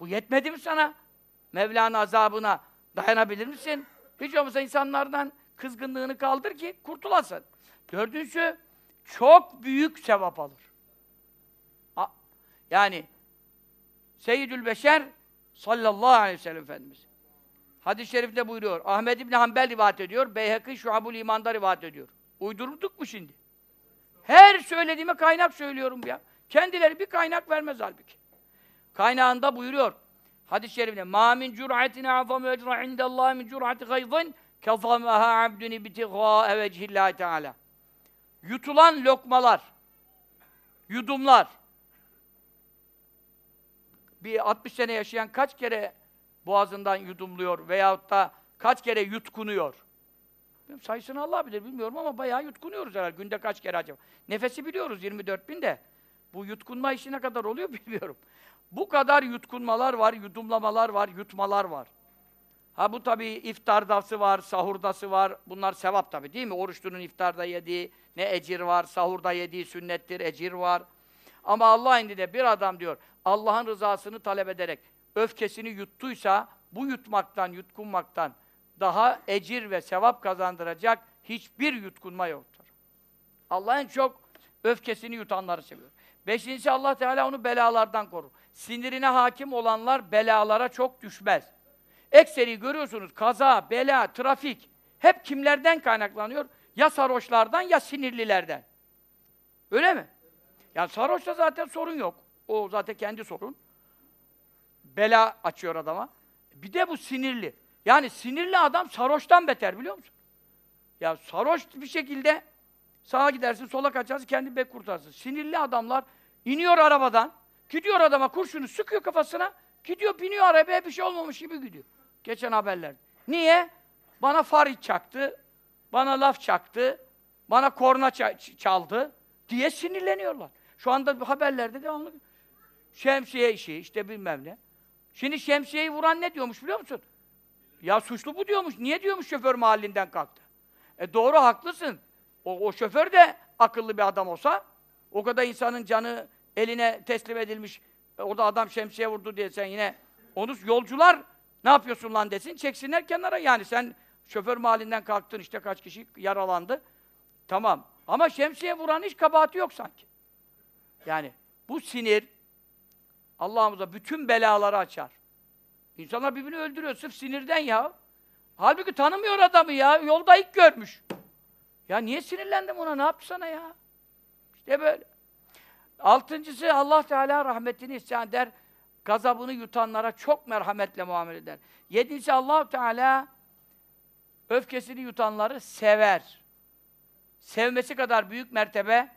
Bu yetmedi mi sana? Mevla'nın azabına dayanabilir misin? Hiç olmazsa insanlardan kızgınlığını kaldır ki kurtulasın. Dördüncüsü, çok büyük sevap alır. Yani Seyyidül Beşer sallallahu aleyhi ve sellem Efendimiz. Hadis-i şerifte buyuruyor. Ahmed İbni Hanbel rivayet ediyor. Beyhekî Şuabul İman'da rivayet ediyor. Uydurduk mu şimdi? Her söylediğime kaynak söylüyorum ya. Kendileri bir kaynak vermez halbuki. Kaynağında buyuruyor. Hadis-i şerifte مَا مِنْ جُرْعَةٍ اَعْظَمُ اَجْرَ عِنْدَ اللّٰهِ مِنْ جُرْعَةِ غَيْظٍ كَظَمَهَا عَبْدٌ بِتِغَاءَ وَجْهِ اللّٰهِ تَعَالَى Yutulan lokmalar, yudumlar, bir 60 sene yaşayan kaç kere boğazından yudumluyor veyahut da kaç kere yutkunuyor? Sayısını Allah bilir bilmiyorum ama bayağı yutkunuyoruz herhalde. Günde kaç kere acaba? Nefesi biliyoruz 24 bin de. Bu yutkunma işi ne kadar oluyor [laughs] bilmiyorum. Bu kadar yutkunmalar var, yudumlamalar var, yutmalar var. Ha bu tabii iftardası var, sahurdası var. Bunlar sevap tabii değil mi? Oruçlunun iftarda yediği ne ecir var, sahurda yediği sünnettir, ecir var. Ama Allah indinde bir adam diyor, Allah'ın rızasını talep ederek öfkesini yuttuysa, bu yutmaktan, yutkunmaktan daha ecir ve sevap kazandıracak hiçbir yutkunma yoktur. Allah en çok öfkesini yutanları seviyor. Beşincisi Allah Teala onu belalardan korur. Sinirine hakim olanlar belalara çok düşmez. Ekseri görüyorsunuz kaza, bela, trafik hep kimlerden kaynaklanıyor? Ya sarhoşlardan ya sinirlilerden. Öyle mi? Yani sarhoşta zaten sorun yok. O zaten kendi sorun. Bela açıyor adama. Bir de bu sinirli. Yani sinirli adam sarhoştan beter biliyor musun? Ya sarhoş bir şekilde sağa gidersin, sola kaçarsın, kendi bek kurtarsın. Sinirli adamlar iniyor arabadan, gidiyor adama kurşunu sıkıyor kafasına, gidiyor biniyor arabaya bir şey olmamış gibi gidiyor. Geçen haberler. Niye? Bana far çaktı, bana laf çaktı, bana korna çaldı diye sinirleniyorlar. Şu anda haberlerde devamlı şemsiye işi, işte bilmem ne. Şimdi şemsiyeyi vuran ne diyormuş biliyor musun? Ya suçlu bu diyormuş. Niye diyormuş şoför mahallinden kalktı? E doğru haklısın. O, o şoför de akıllı bir adam olsa o kadar insanın canı eline teslim edilmiş. E, o da adam şemsiye vurdu diye sen yine onu yolcular ne yapıyorsun lan desin. Çeksinler kenara yani sen şoför mahallinden kalktın işte kaç kişi yaralandı. Tamam. Ama şemsiye vuran hiç kabahati yok sanki. Yani bu sinir Allah'ımıza bütün belaları açar. İnsanlar birbirini öldürüyor sırf sinirden ya. Halbuki tanımıyor adamı ya. Yolda ilk görmüş. Ya niye sinirlendim ona? Ne yaptı sana ya? İşte böyle. Altıncısı Allah Teala rahmetini isyan eder. Gazabını yutanlara çok merhametle muamele eder. Yedincisi Allah Teala öfkesini yutanları sever. Sevmesi kadar büyük mertebe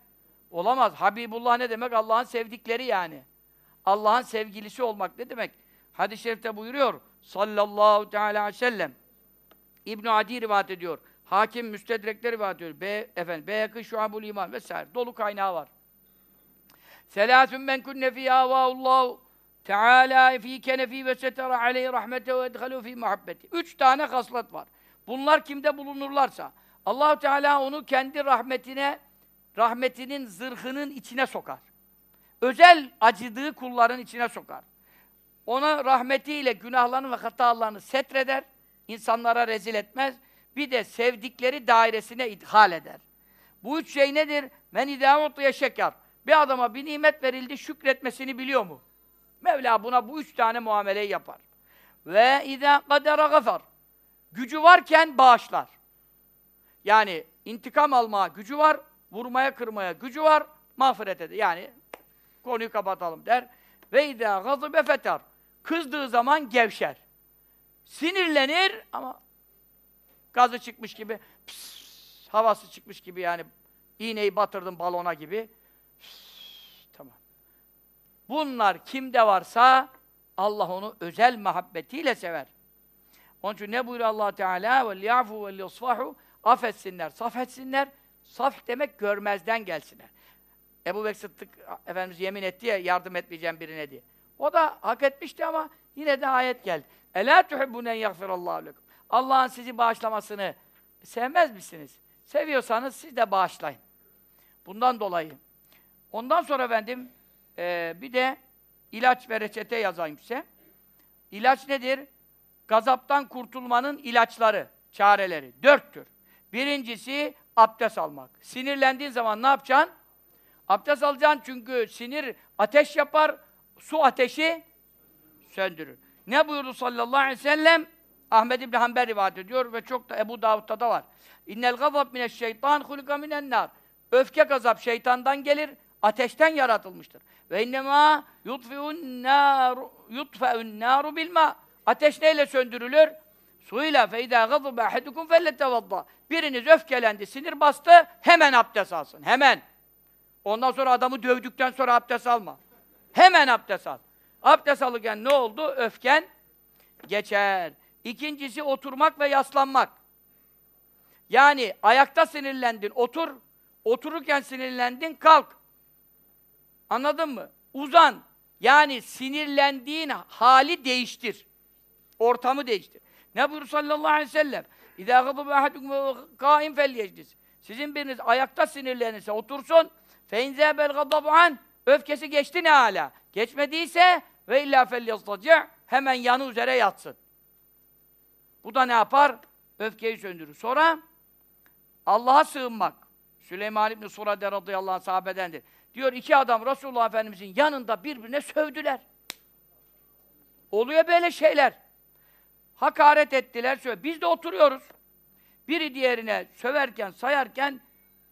olamaz. Habibullah ne demek? Allah'ın sevdikleri yani. Allah'ın sevgilisi olmak ne demek? Hadis-i şerifte buyuruyor sallallahu teala aleyhi ve sellem İbn Adi rivayet ediyor. Hakim müstedrekleri rivayet ediyor. Be, efendim, Beyakı Şuabul İman vesaire. Dolu kaynağı var. Selâsün men kunne fîhâ vâhullâhu Teâlâ fîke nefî ve setera aleyhi rahmete ve edhalû fî muhabbeti. Üç tane haslat var. Bunlar kimde bulunurlarsa allah Teala onu kendi rahmetine, rahmetinin zırhının içine sokar. Özel acıdığı kulların içine sokar. Ona rahmetiyle günahlarını ve hatalarını setreder, insanlara rezil etmez. Bir de sevdikleri dairesine idhal eder. Bu üç şey nedir? Men idâ mutluya şeker. Bir adama bir nimet verildi, şükretmesini biliyor mu? Mevla buna bu üç tane muameleyi yapar. Ve izâ kadera gafar. Gücü varken bağışlar. Yani intikam almaya gücü var, vurmaya kırmaya gücü var, mağfiret eder. Yani konuyu kapatalım der. Ve izâ gazıbe fetar. Kızdığı zaman gevşer. Sinirlenir ama gazı çıkmış gibi, pss, havası çıkmış gibi yani iğneyi batırdım balona gibi. Pss, tamam. Bunlar kimde varsa Allah onu özel muhabbetiyle sever. Onun için ne buyuruyor Allah Teala? "Ve liyafu ve liyasfahu" affetsinler, saf etsinler. Saf demek görmezden gelsinler. Ebu Bekir Sıddık Efendimiz yemin etti ya yardım etmeyeceğim birine diye. O da hak etmişti ama yine de ayet geldi. Ela tuhibbunen yaghfirallahu lekum. Allah'ın sizi bağışlamasını sevmez misiniz? Seviyorsanız siz de bağışlayın. Bundan dolayı. Ondan sonra efendim e, bir de ilaç ve reçete yazayım size. İlaç nedir? Gazaptan kurtulmanın ilaçları, çareleri. Dörttür. Birincisi abdest almak. Sinirlendiğin zaman ne yapacaksın? Abdest alacaksın çünkü sinir ateş yapar, su ateşi söndürür. Ne buyurdu sallallahu aleyhi ve sellem? Ahmed İbni Hanbel rivayet ediyor ve çok da Ebu Davud'da da var. İnnel gazab mineşşeytan hulika minen nar. Öfke gazap şeytandan gelir, ateşten yaratılmıştır. Ve innema yutfi'un nar yutfa'un naru bilma. Ateş neyle söndürülür? Suyla fe izâ gazaba ahadukum felletevadda. Biriniz öfkelendi, sinir bastı, hemen abdest alsın. Hemen. Ondan sonra adamı dövdükten sonra abdest alma. Hemen abdest al. Abdest alırken ne oldu? Öfken geçer. İkincisi oturmak ve yaslanmak. Yani ayakta sinirlendin, otur. Otururken sinirlendin, kalk. Anladın mı? Uzan. Yani sinirlendiğin hali değiştir. Ortamı değiştir. Ne buyurur sallallahu aleyhi ve sellem? İzâ gıdıbe ahadukum kâim felyeclis. Sizin biriniz ayakta sinirlenirse otursun. Fe inzâ bel gadabu an. Öfkesi geçti ne hala? Geçmediyse ve illâ felyestaci' hemen yanı üzere yatsın. Bu da ne yapar? Öfkeyi söndürür. Sonra Allah'a sığınmak. Süleyman İbni Surade radıyallahu anh sahabedendir. Diyor iki adam Resulullah Efendimizin yanında birbirine sövdüler. Oluyor böyle şeyler. Hakaret ettiler. Söyle. Biz de oturuyoruz. Biri diğerine söverken, sayarken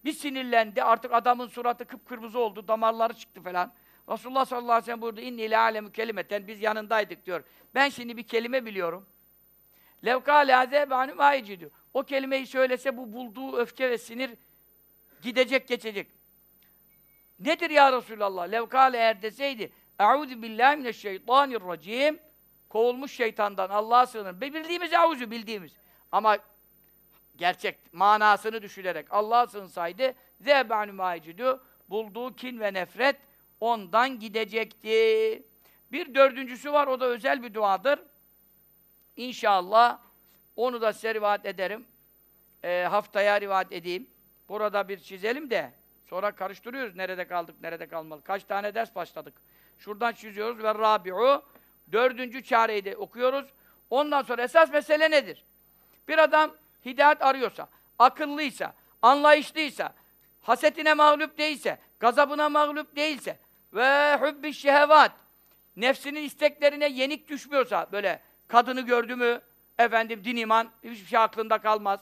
bir sinirlendi. Artık adamın suratı kıpkırmızı oldu. Damarları çıktı falan. Resulullah sallallahu aleyhi ve sellem buyurdu. İnni ile alemu kelimeten. Biz yanındaydık diyor. Ben şimdi bir kelime biliyorum. Levkâle azâbe mâici diyor. O kelimeyi söylese bu bulduğu öfke ve sinir gidecek, geçecek. Nedir ya Resulallah? Levkâle eğer deseydi Eûzü billâhi mineşşeytanirracîm Kovulmuş şeytandan Allah'a sığınır. Bildiğimiz eûzü bildiğimiz. Ama gerçek manasını düşünerek Allah'a sığınsaydı zâbe'anü mâicidü bulduğu kin ve nefret ondan gidecekti. Bir dördüncüsü var, o da özel bir duadır. İnşallah onu da size rivayet ederim. E, haftaya rivayet edeyim. Burada bir çizelim de sonra karıştırıyoruz nerede kaldık, nerede kalmalı. Kaç tane ders başladık. Şuradan çiziyoruz ve Rabi'u dördüncü çareyi de okuyoruz. Ondan sonra esas mesele nedir? Bir adam hidayet arıyorsa, akıllıysa, anlayışlıysa, hasetine mağlup değilse, gazabına mağlup değilse ve hubbi şehevat, nefsinin isteklerine yenik düşmüyorsa, böyle kadını gördü mü, efendim din iman, hiçbir şey aklında kalmaz.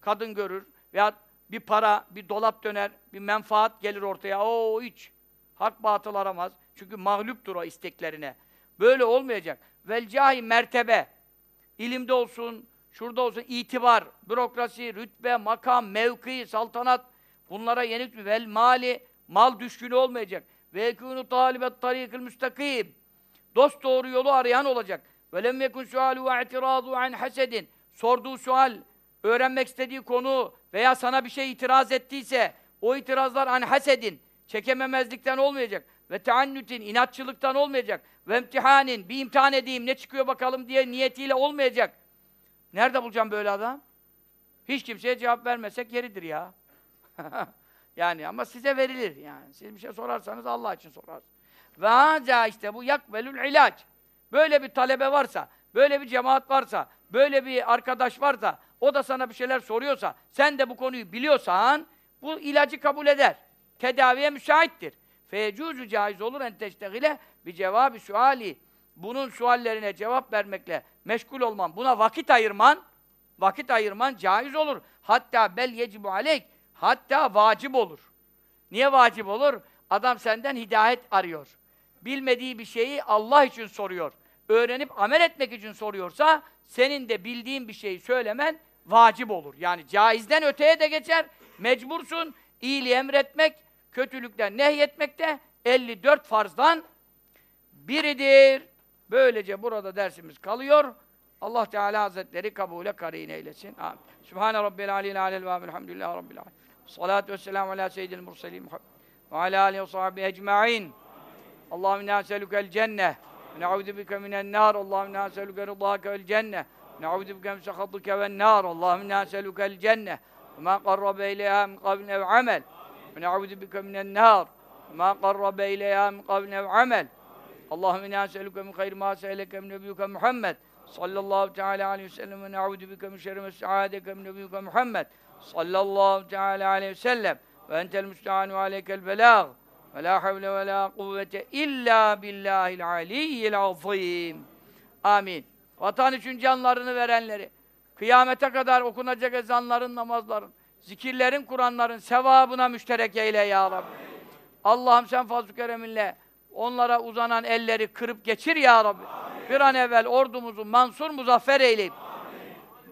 Kadın görür veya bir para, bir dolap döner, bir menfaat gelir ortaya. O hiç hak batıl aramaz. Çünkü mağluptur o isteklerine. Böyle olmayacak. Vel cahi mertebe. İlimde olsun, şurada olsun itibar, bürokrasi, rütbe, makam, mevki, saltanat bunlara yenik mi? Vel mali, mal düşkünü olmayacak. Ve yekûnü talibet tarîkil müstakim. Dost doğru yolu arayan olacak. Ve lem yekun sualu ve i'tiradu an hasedin. Sorduğu sual, öğrenmek istediği konu veya sana bir şey itiraz ettiyse o itirazlar an hasedin, çekememezlikten olmayacak. Ve teannütin, inatçılıktan olmayacak. Ve imtihanin, bir imtihan edeyim, ne çıkıyor bakalım diye niyetiyle olmayacak. Nerede bulacağım böyle adam? Hiç kimseye cevap vermesek yeridir ya. [laughs] yani ama size verilir yani. Siz bir şey sorarsanız Allah için sorarsınız. Ve haca işte bu yakbelül ilaç. Böyle bir talebe varsa, böyle bir cemaat varsa, böyle bir arkadaş varsa, o da sana bir şeyler soruyorsa, sen de bu konuyu biliyorsan, bu ilacı kabul eder. Tedaviye müsaittir. Feyecuzu caiz olur en teştegile bir cevabı suali. Bunun suallerine cevap vermekle meşgul olman, buna vakit ayırman, vakit ayırman caiz olur. Hatta bel yecibu aleyk, hatta vacip olur. Niye vacip olur? Adam senden hidayet arıyor. Bilmediği bir şeyi Allah için soruyor. Öğrenip amel etmek için soruyorsa, senin de bildiğin bir şeyi söylemen vacip olur. Yani caizden öteye de geçer, mecbursun iyiliği emretmek, kötülükten nehyetmek de 54 farzdan biridir. Böylece burada dersimiz kalıyor. Allah Teala Hazretleri kabule karin eylesin. Amin. Sübhane Rabbil Aleyhi Aleyhi ve Elhamdülillahi Rabbil Alemin. Salatu vesselamu ala seyyidil murselin Muhammed ve ala alihi ve sahbihi ecma'in. Allahümme inna eselükel cenneh ve ne'udhu bike minen nar. Allahümme inna eselüke rıdâke vel cenneh. Ne'udhu bike min sehatike ven nar. Allahümme inna eselükel cenneh ve ma qarrabe ileyha min kavlin ev amel. Ve ne'udhu bike minen nar. Ve ma qarrabe ileyha min kavlin ev amel. Allahümme inna eselüke min hayri ma se'eleke min nebiyyuke Muhammed sallallahu teala aleyhi ve sellem ve ne'udhu bike min şerri ma se'adeke min nebiyyuke Muhammed sallallahu teala aleyhi ve sellem ve entel müsta'an ve aleykel belâg ve la havle ve la kuvvete illa billahil aliyyil azim. Amin. Vatan için canlarını verenleri, kıyamete kadar okunacak ezanların, namazların, zikirlerin, Kur'anların sevabına müşterek eyle ya Rabbi. Allah'ım sen fazl-ı kereminle onlara uzanan elleri kırıp geçir ya Rabbi. Amin. Bir an evvel ordumuzu mansur muzaffer eyleyip,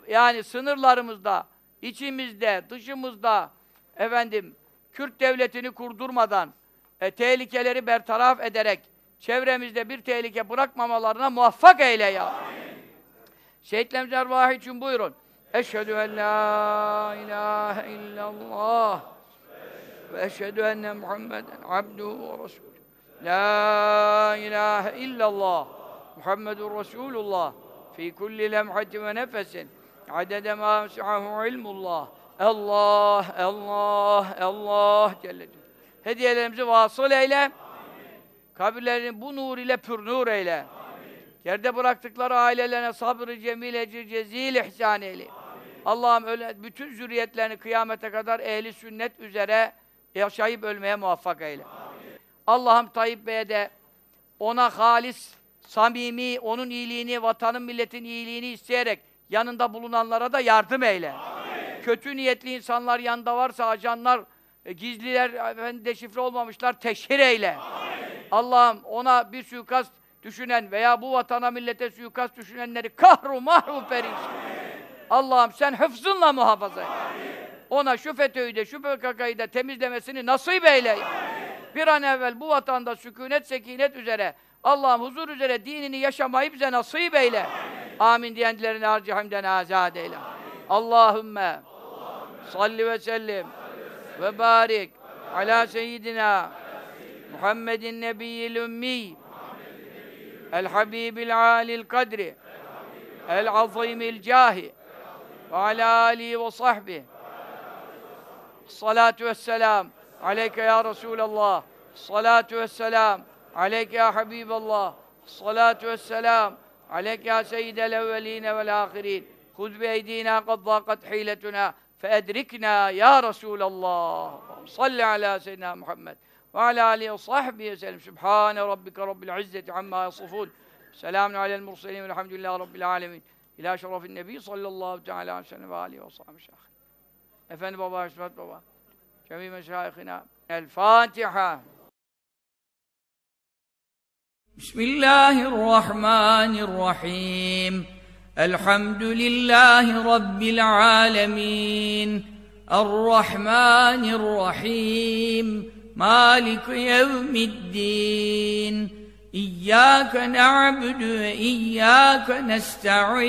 yani sınırlarımızda, içimizde, dışımızda, efendim, Kürt devletini kurdurmadan, e, tehlikeleri bertaraf ederek, çevremizde bir tehlike bırakmamalarına muvaffak eyle ya. Amin. Şehitlerimiz ervahı için buyurun. Eşhedü en la ilahe illallah ve eşhedü enne Muhammeden abduhu ve resulü. La ilahe illallah Muhammedun Resulullah fi kulli lemhatin ve nefesin adede ma mes'ahu ilmullah Allah, Allah, Allah Celle. Hediyelerimizi vasıl eyle. Amin. Kabirlerini bu nur ile pür nur eyle. Amin. Yerde bıraktıkları ailelerine sabrı cemil ecir cezil ihsan eyle. Allah'ım öyle bütün zürriyetlerini kıyamete kadar ehli sünnet üzere yaşayıp ölmeye muvaffak eyle. Allah'ım Tayyip Bey'e de ona halis, samimi, onun iyiliğini, vatanın milletin iyiliğini isteyerek yanında bulunanlara da yardım eyle. Amin. Kötü niyetli insanlar yanında varsa ajanlar, e, gizliler, efendim, deşifre olmamışlar, teşhir eyle. Allah'ım ona bir suikast düşünen veya bu vatana millete suikast düşünenleri kahru mahru perişan. Allah'ım sen hıfzınla muhafaza et. Ona şu FETÖ'yü de şu PKK'yı da temizlemesini nasip eyle. Amin. Bir an evvel bu vatanda sükunet, sekinet üzere Allah'ım huzur üzere dinini yaşamayı bize nasip eyle. Amin, Amin diyenlerini harcı hamden azad eyle. Allahümme salli ve sellim ve barik ala seyyidina Muhammedin nebiyyil ümmi el habibil alil kadri el azimil cahi ve ala alihi ve sahbihi salatu vesselam عليك يا رسول الله. الصلاة والسلام عليك يا حبيب الله. الصلاة والسلام عليك يا سيد الأولين والآخرين. خذ بأيدينا قد ضاقت حيلتنا فأدركنا يا رسول الله. صل على سيدنا محمد وعلى آله وصحبه وسلم. سبحان ربك رب العزة عما يصفون. سلام على المرسلين والحمد لله رب العالمين. إلى شرف النبي صلى الله تعالى عليه وسلم وآله وصحبه أفن بابا Hüsmet بابا. جميع مشايخنا. الفاتحة. بسم الله الرحمن الرحيم. الحمد لله رب العالمين. الرحمن الرحيم. مالك يوم الدين. إياك نعبد وإياك نستعين.